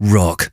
rock.